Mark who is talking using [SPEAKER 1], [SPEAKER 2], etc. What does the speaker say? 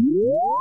[SPEAKER 1] Yeah.